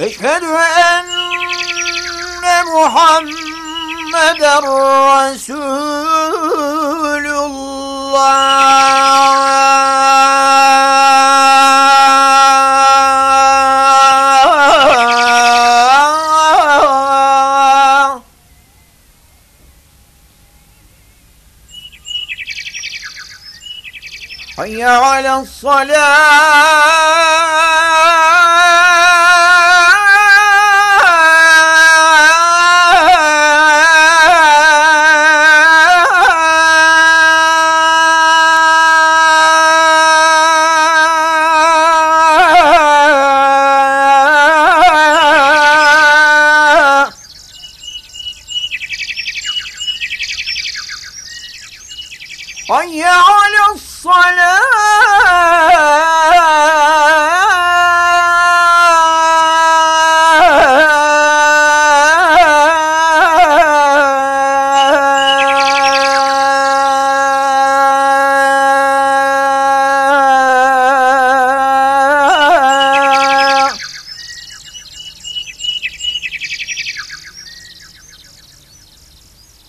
أشهد أن محمد رسول الله حي على حي على الصلاة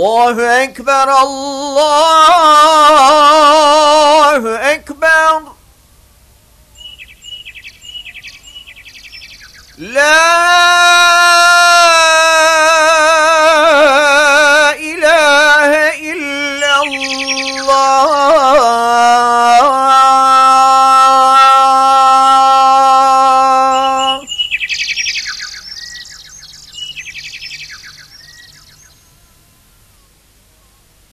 الله أكبر الله